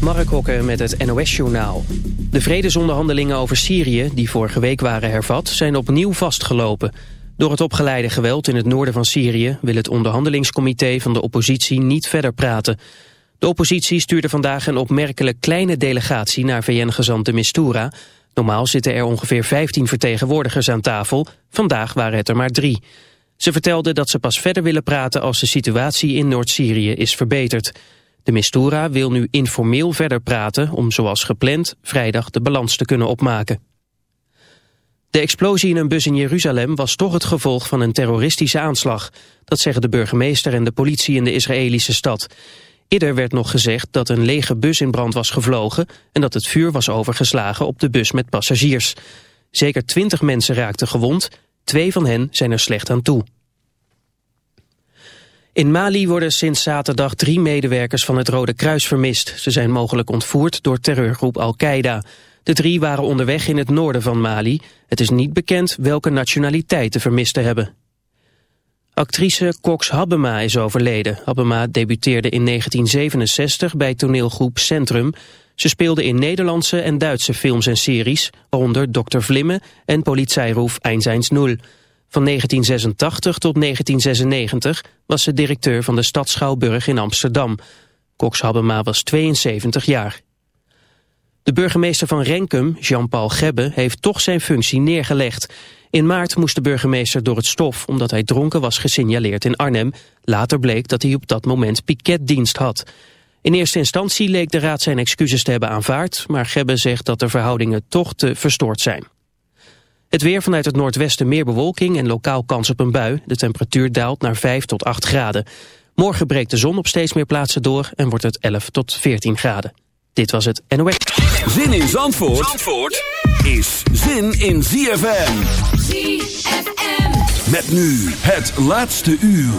Mark Hokke met het NOS-journaal. De vredesonderhandelingen over Syrië, die vorige week waren hervat, zijn opnieuw vastgelopen. Door het opgeleide geweld in het noorden van Syrië wil het onderhandelingscomité van de oppositie niet verder praten. De oppositie stuurde vandaag een opmerkelijk kleine delegatie naar VN-gezant de Mistura. Normaal zitten er ongeveer 15 vertegenwoordigers aan tafel, vandaag waren het er maar drie. Ze vertelden dat ze pas verder willen praten als de situatie in Noord-Syrië is verbeterd. De Mistura wil nu informeel verder praten om zoals gepland vrijdag de balans te kunnen opmaken. De explosie in een bus in Jeruzalem was toch het gevolg van een terroristische aanslag. Dat zeggen de burgemeester en de politie in de Israëlische stad. Eerder werd nog gezegd dat een lege bus in brand was gevlogen... en dat het vuur was overgeslagen op de bus met passagiers. Zeker twintig mensen raakten gewond, twee van hen zijn er slecht aan toe. In Mali worden sinds zaterdag drie medewerkers van het Rode Kruis vermist. Ze zijn mogelijk ontvoerd door terreurgroep Al-Qaeda. De drie waren onderweg in het noorden van Mali. Het is niet bekend welke nationaliteit de vermisten hebben. Actrice Cox Habema is overleden. Habema debuteerde in 1967 bij toneelgroep Centrum. Ze speelde in Nederlandse en Duitse films en series, waaronder Dr. Vlimme en Polizeiroef Einseins Nul. Van 1986 tot 1996 was ze directeur van de Stadschouwburg in Amsterdam. Cox Habema was 72 jaar. De burgemeester van Renkum, Jean-Paul Gebbe, heeft toch zijn functie neergelegd. In maart moest de burgemeester door het stof omdat hij dronken was gesignaleerd in Arnhem. Later bleek dat hij op dat moment piketdienst had. In eerste instantie leek de raad zijn excuses te hebben aanvaard, maar Gebbe zegt dat de verhoudingen toch te verstoord zijn. Het weer vanuit het noordwesten meer bewolking en lokaal kans op een bui. De temperatuur daalt naar 5 tot 8 graden. Morgen breekt de zon op steeds meer plaatsen door en wordt het 11 tot 14 graden. Dit was het NOS. Zin in Zandvoort, Zandvoort is zin in ZFM. ZFM. Met nu het laatste uur.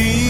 keep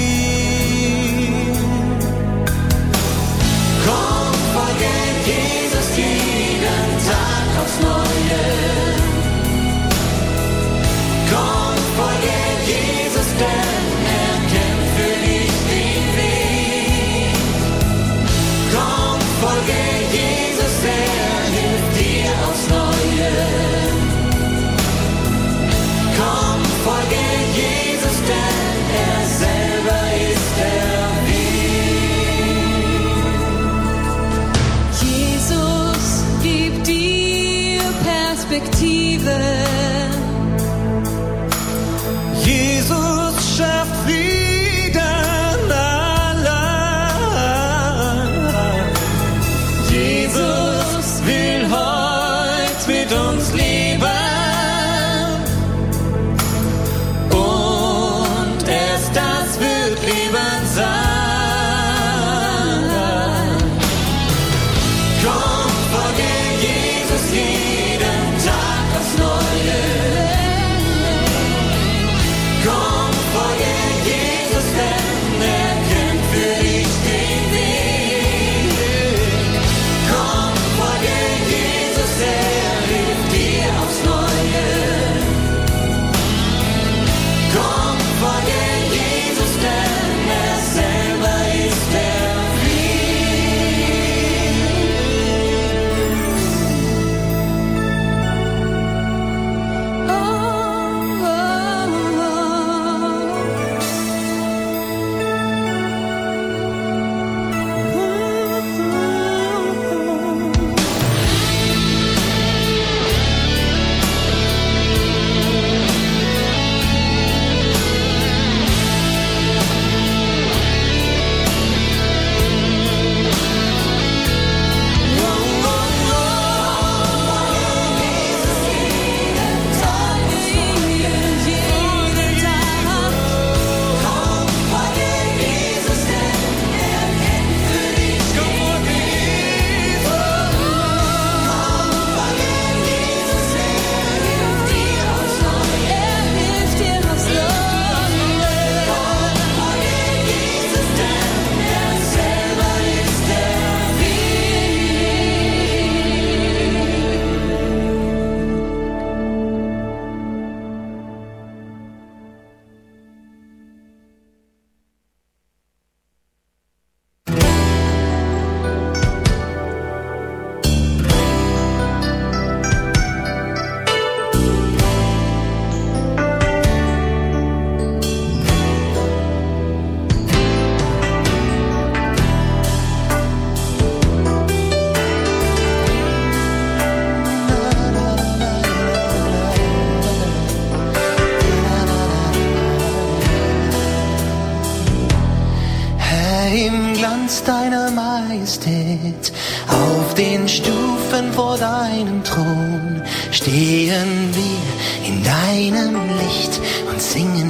Licht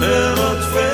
ורודפי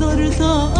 darda